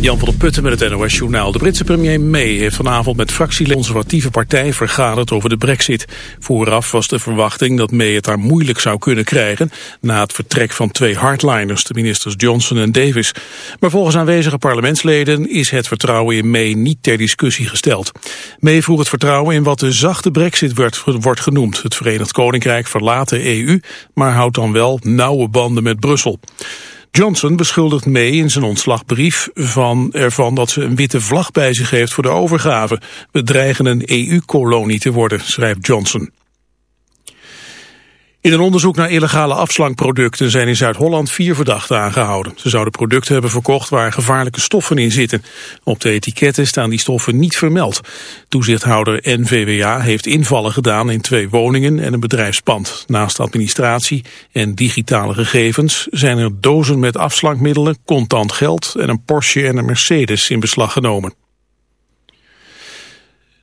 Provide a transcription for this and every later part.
Jan van der Putten met het NOS Journaal. De Britse premier May heeft vanavond met fractie de conservatieve partij vergaderd over de brexit. Vooraf was de verwachting dat May het daar moeilijk zou kunnen krijgen... na het vertrek van twee hardliners, de ministers Johnson en Davis. Maar volgens aanwezige parlementsleden is het vertrouwen in May niet ter discussie gesteld. May vroeg het vertrouwen in wat de zachte brexit wordt genoemd. Het Verenigd Koninkrijk verlaat de EU, maar houdt dan wel nauwe banden met Brussel. Johnson beschuldigt May in zijn ontslagbrief van ervan dat ze een witte vlag bij zich heeft voor de overgave. We dreigen een EU-kolonie te worden, schrijft Johnson. In een onderzoek naar illegale afslankproducten zijn in Zuid-Holland vier verdachten aangehouden. Ze zouden producten hebben verkocht waar gevaarlijke stoffen in zitten. Op de etiketten staan die stoffen niet vermeld. Toezichthouder NVWA heeft invallen gedaan in twee woningen en een bedrijfspand. Naast administratie en digitale gegevens zijn er dozen met afslankmiddelen, contant geld en een Porsche en een Mercedes in beslag genomen.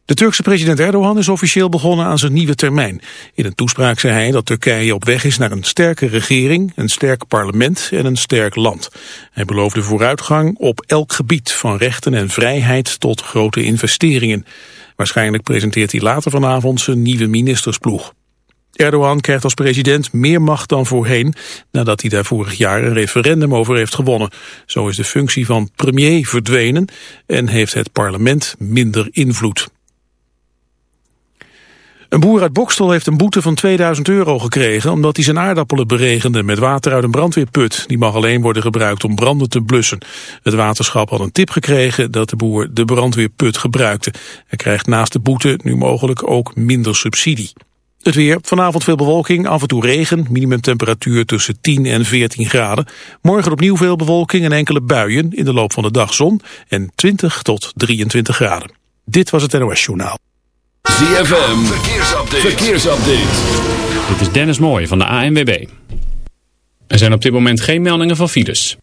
De Turkse president Erdogan is officieel begonnen aan zijn nieuwe termijn. In een toespraak zei hij dat Turkije op weg is naar een sterke regering, een sterk parlement en een sterk land. Hij beloofde vooruitgang op elk gebied, van rechten en vrijheid tot grote investeringen. Waarschijnlijk presenteert hij later vanavond zijn nieuwe ministersploeg. Erdogan krijgt als president meer macht dan voorheen, nadat hij daar vorig jaar een referendum over heeft gewonnen. Zo is de functie van premier verdwenen en heeft het parlement minder invloed. Een boer uit Bokstel heeft een boete van 2000 euro gekregen... omdat hij zijn aardappelen beregende met water uit een brandweerput. Die mag alleen worden gebruikt om branden te blussen. Het waterschap had een tip gekregen dat de boer de brandweerput gebruikte. Hij krijgt naast de boete nu mogelijk ook minder subsidie. Het weer, vanavond veel bewolking, af en toe regen, minimumtemperatuur tussen 10 en 14 graden. Morgen opnieuw veel bewolking en enkele buien, in de loop van de dag zon en 20 tot 23 graden. Dit was het NOS Journaal. ZFM, verkeersupdate. verkeersupdate. Dit is Dennis Mooij van de ANWB. Er zijn op dit moment geen meldingen van files.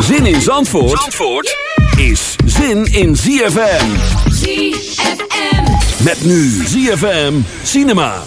Zin in Zandvoort, Zandvoort is zin in ZFM. ZFM. Met nu ZFM Cinema.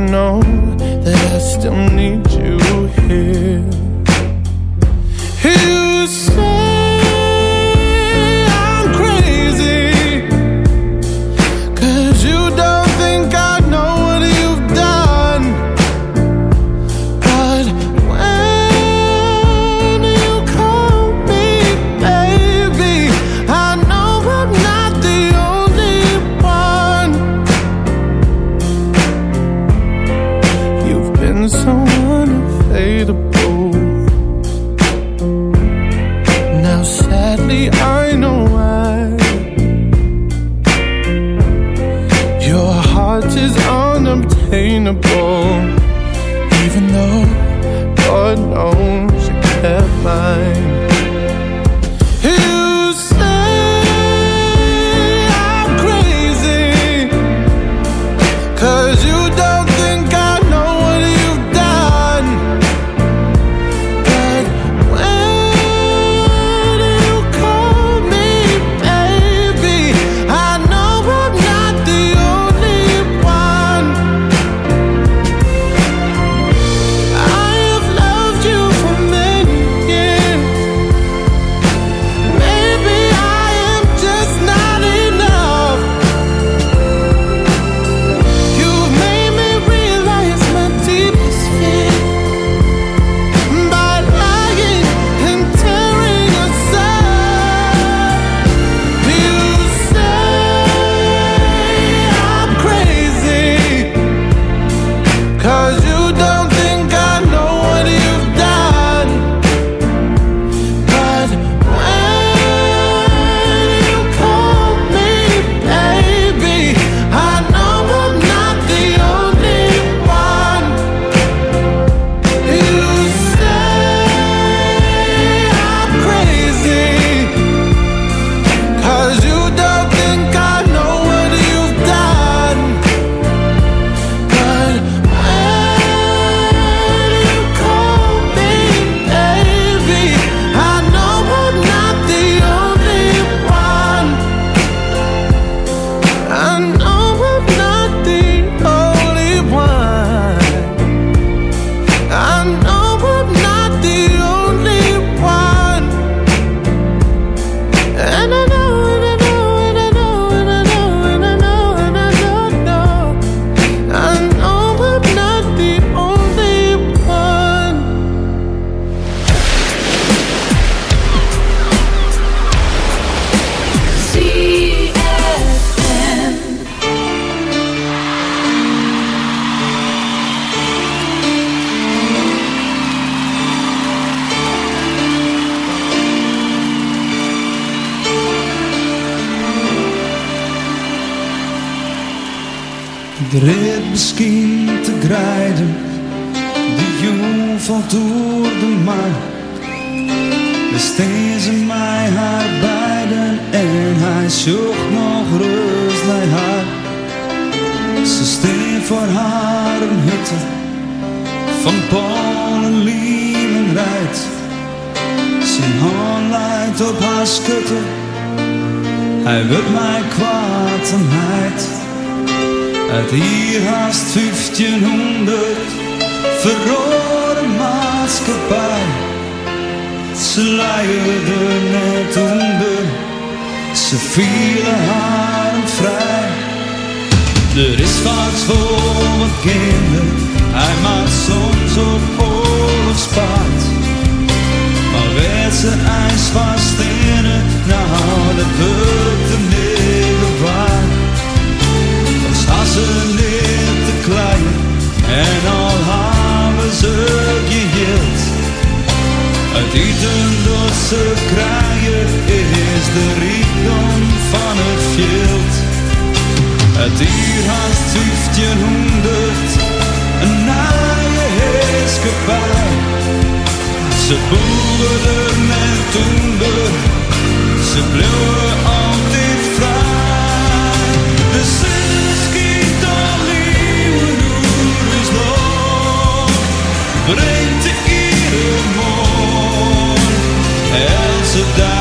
know. Zijn hand leidt op haar schutte, hij wil mij kwaad en meid. Uit hier haast 1500 verrode maatschappij. Ze leierden net onder, ze vielen haar vrij. Er is wat voor mijn kinderen, hij maakt soms op oorlogspaard. Ouderwetse ijs ijsvast in het nou, dat wordt de midden waar. Als hassen ze niet te klein en al hebben ze geheeld. Het eten dat ze krijgen is de rijkdom van het veld. Het dier haast 1500, een naaie heerskepaar. Ze boerden en toenden, ze bleven altijd vrij. De zuskiet al nieuwe noer is nog, brengt de ieder morgen, en ze daar.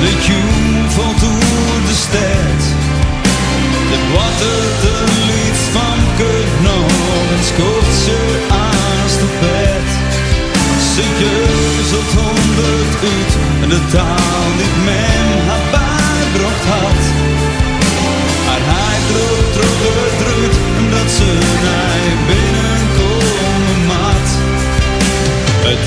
De tune de stad. Dat het van kunt. En ze aan de bed. Honderd uit. En de taal die men haar bijbracht had. Hij droog trok het eruit. Dat ze naar binnenkomen mat. Het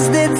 was the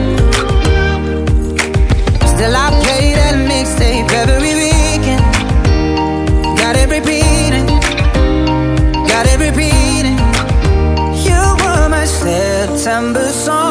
September song.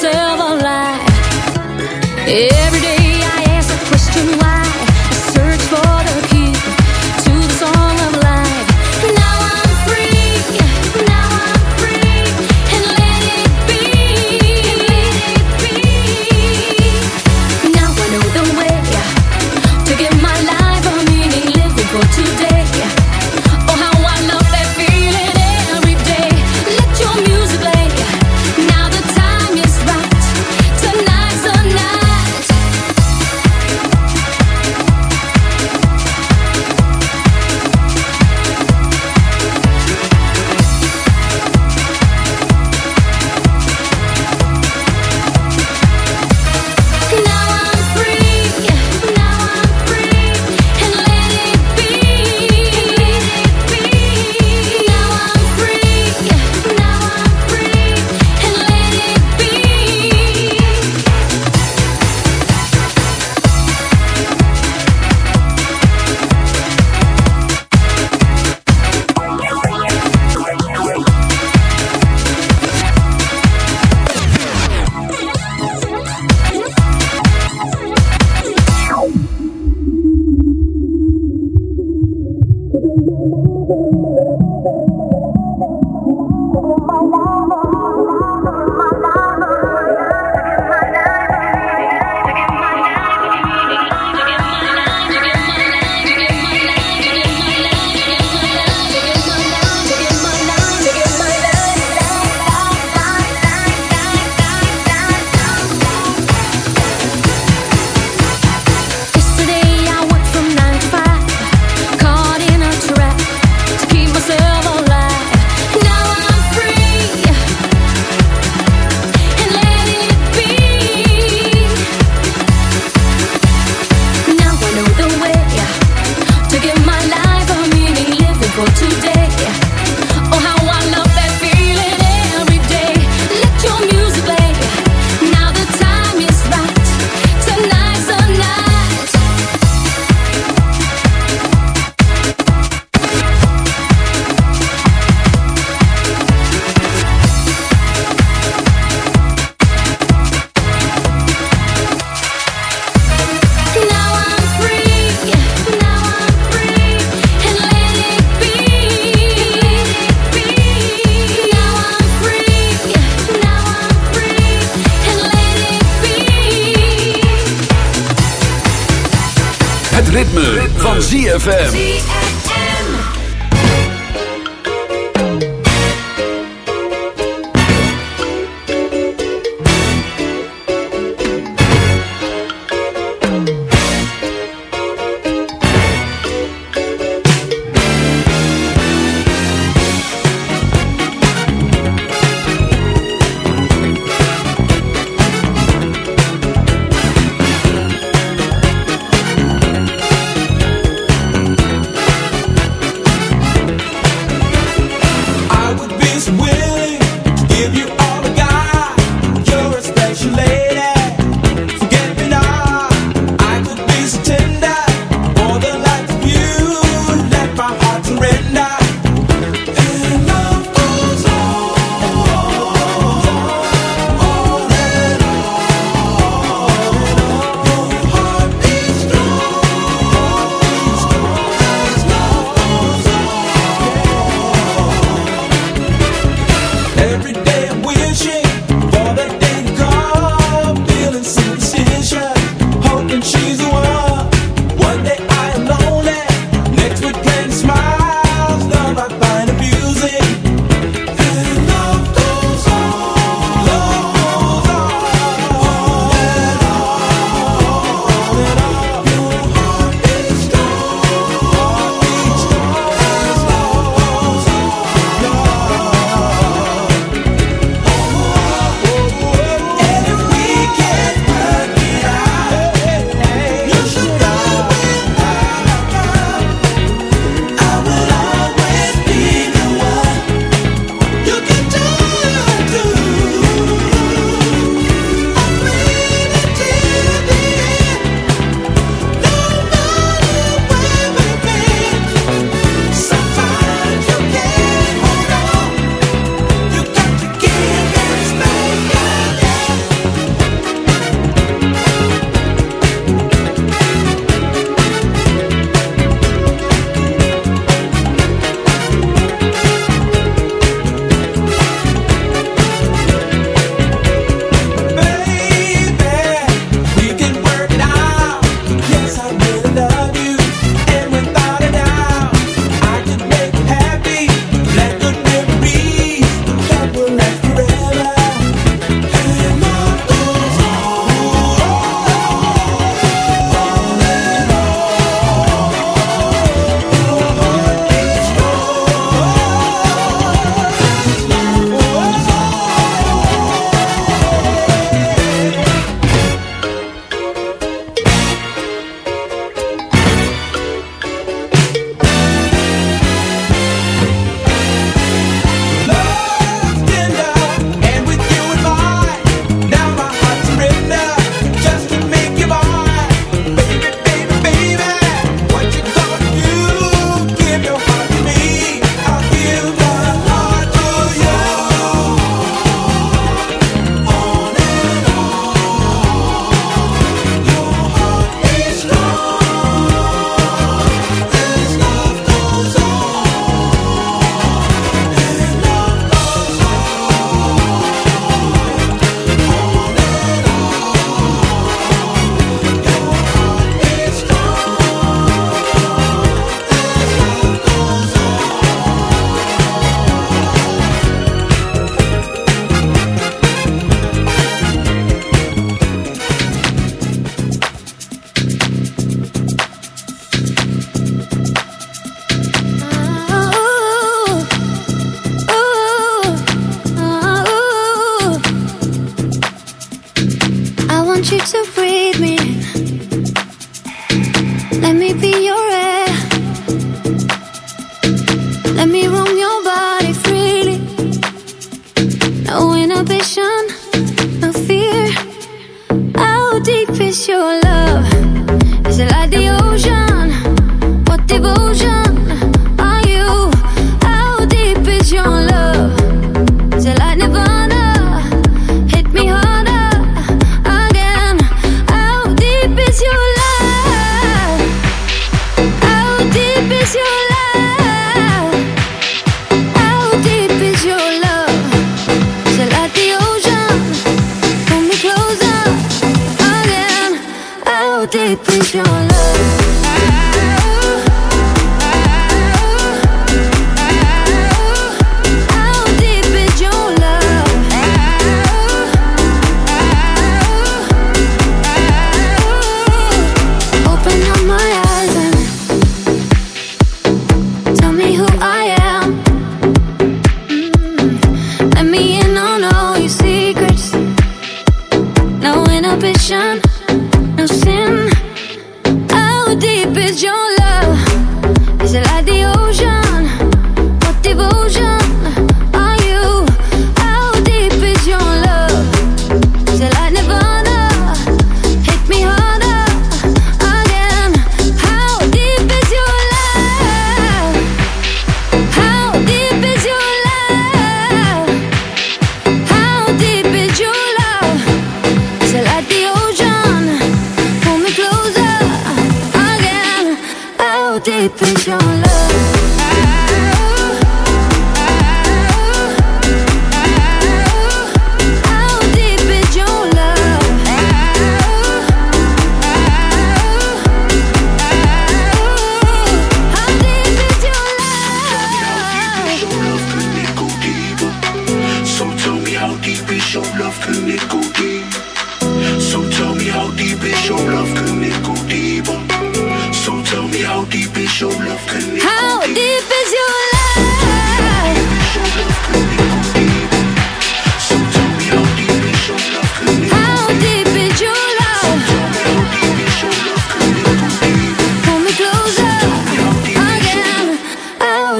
myself alive every day.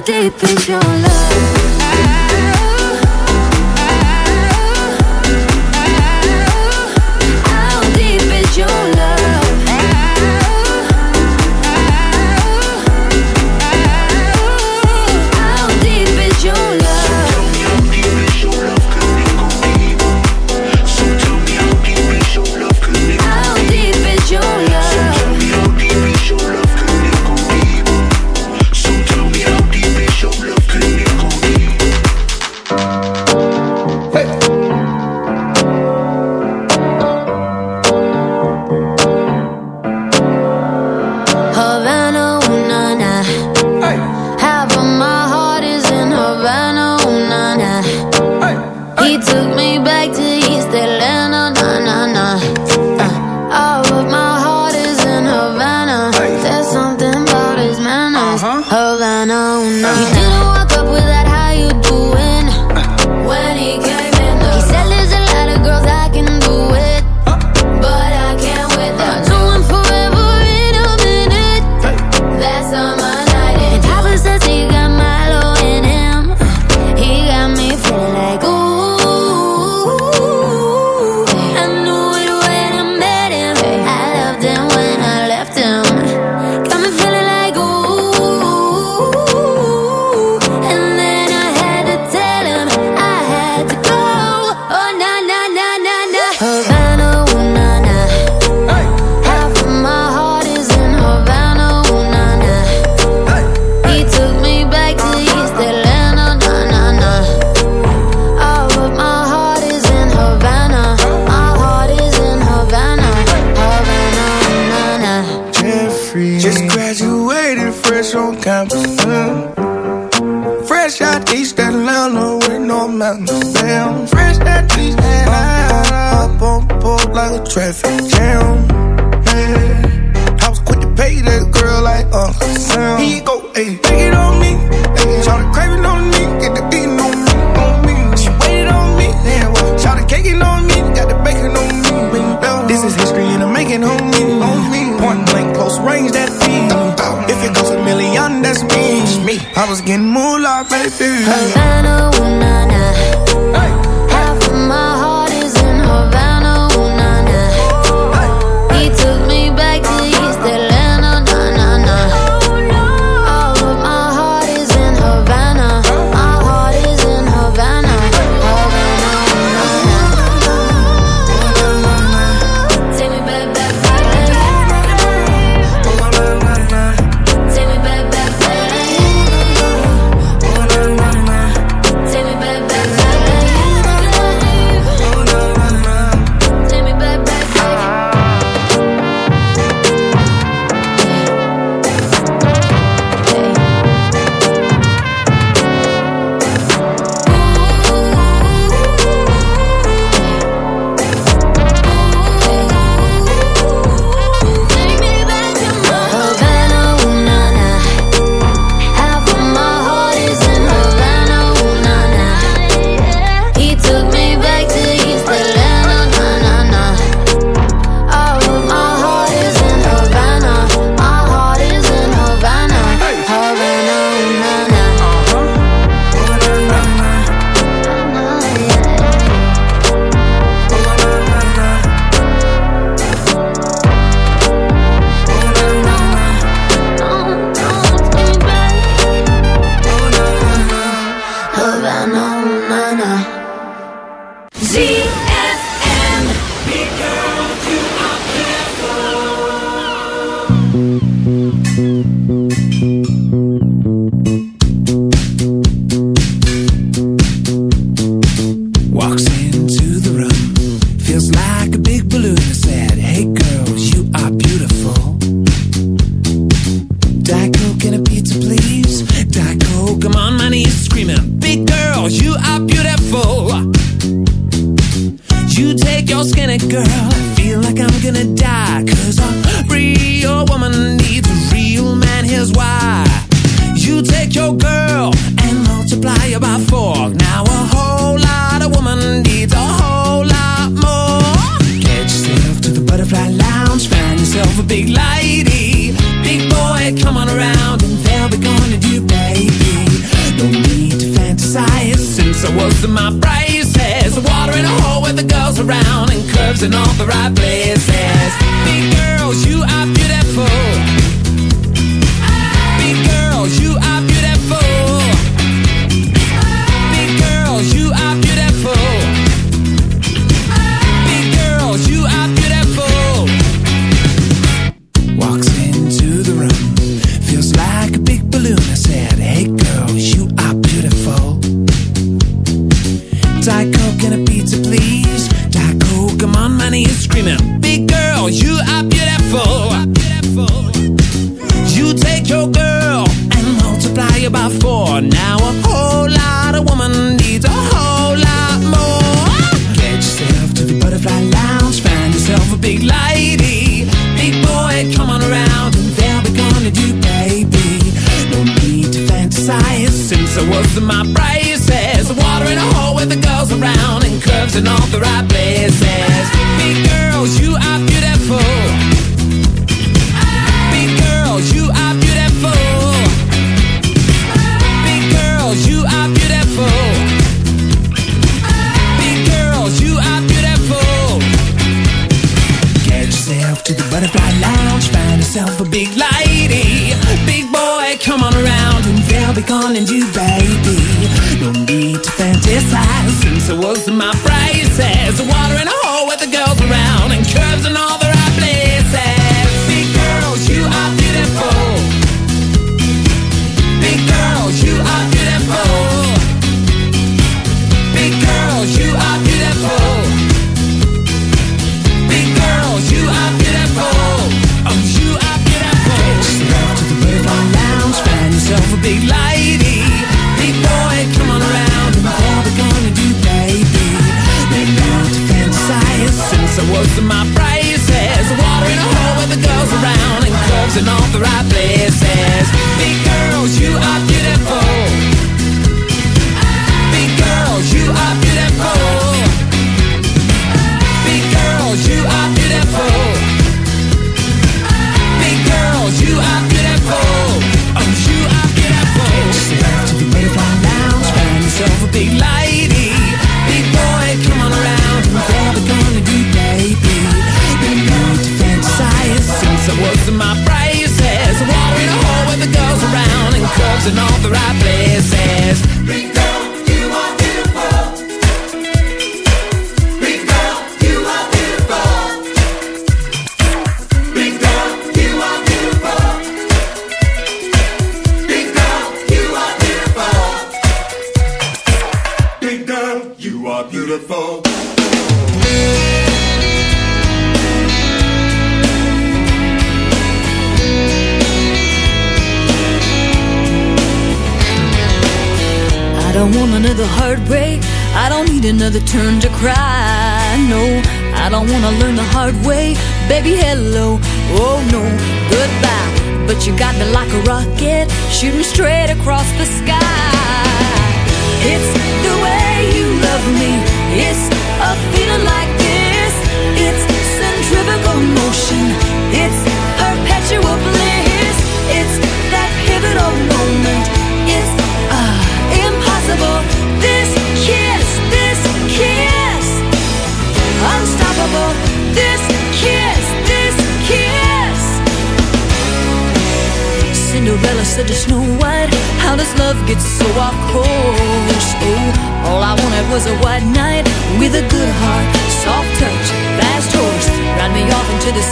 Deep is your love?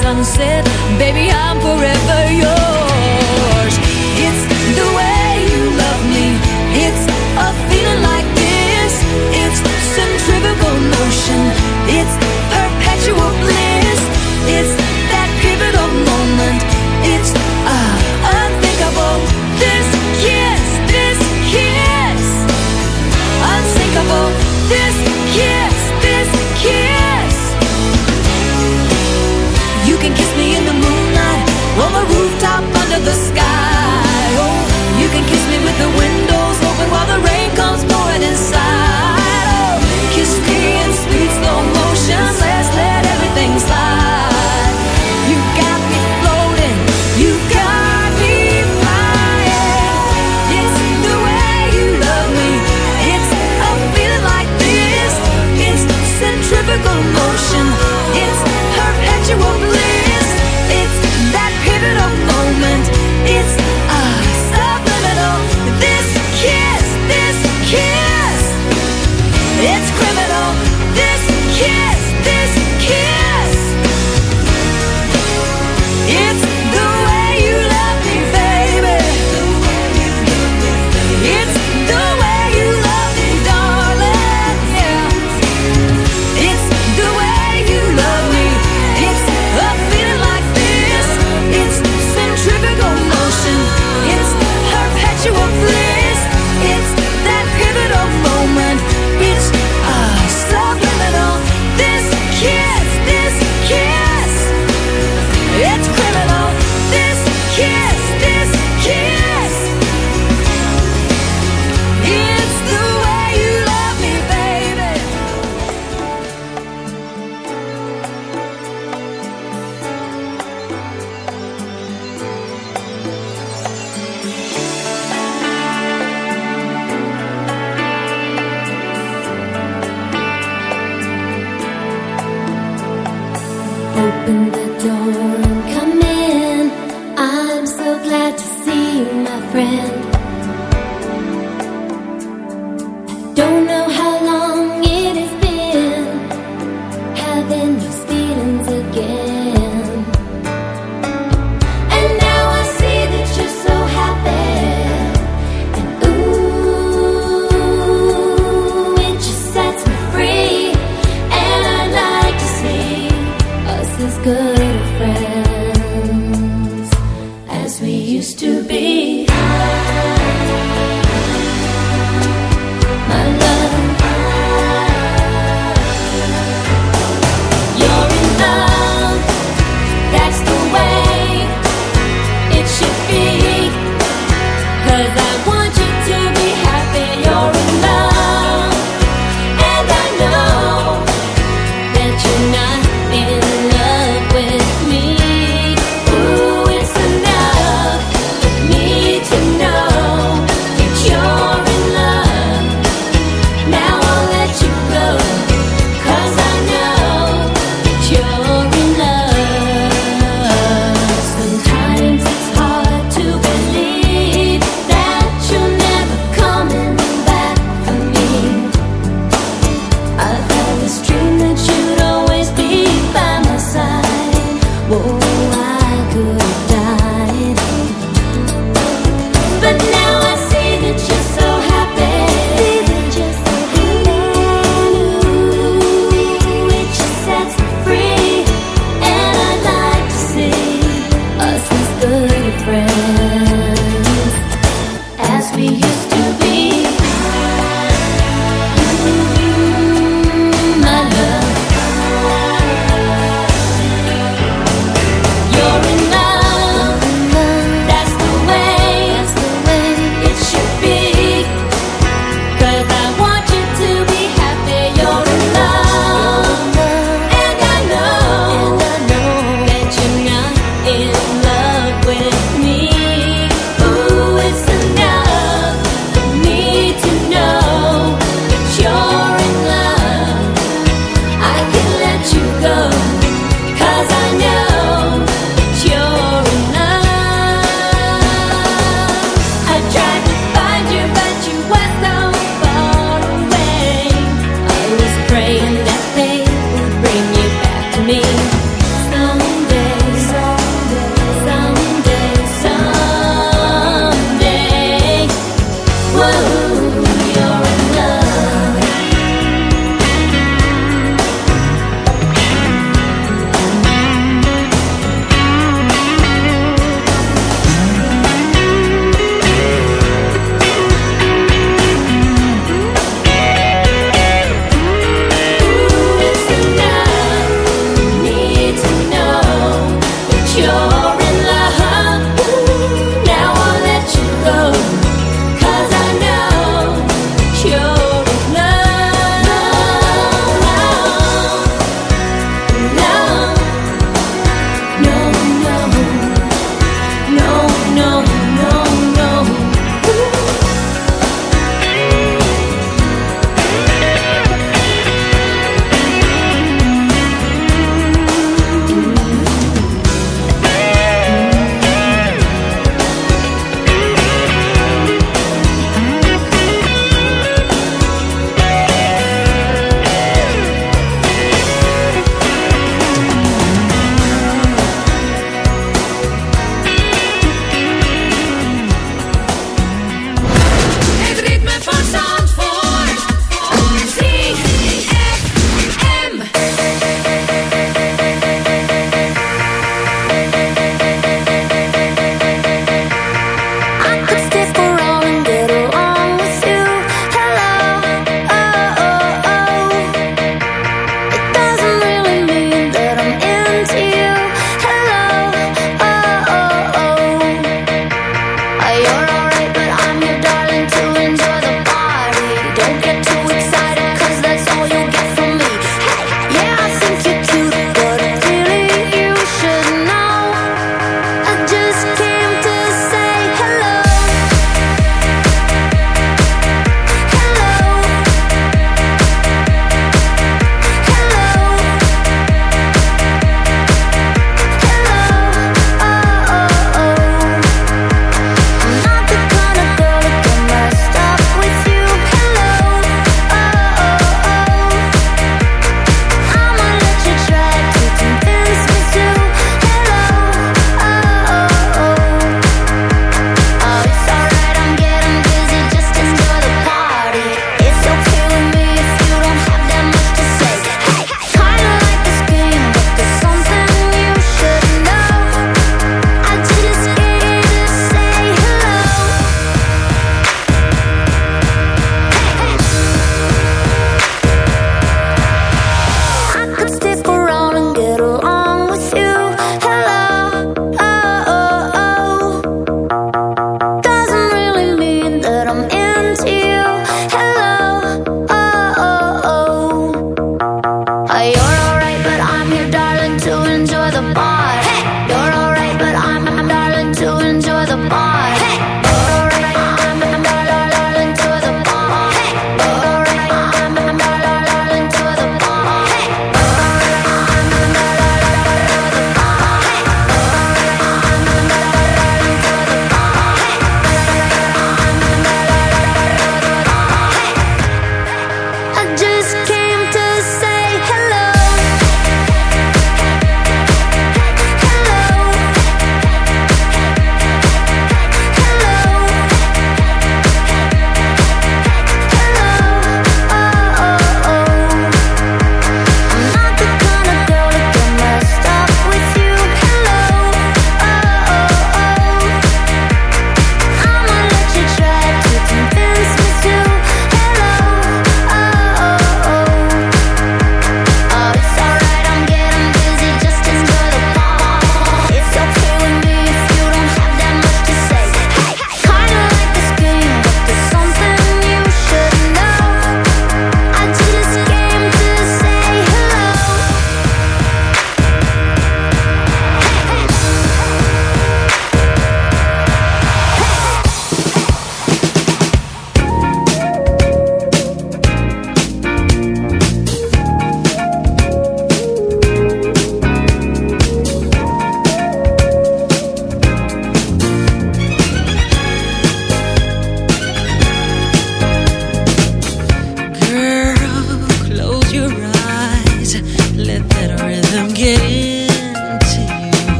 Sunset, baby, I'm forever yours.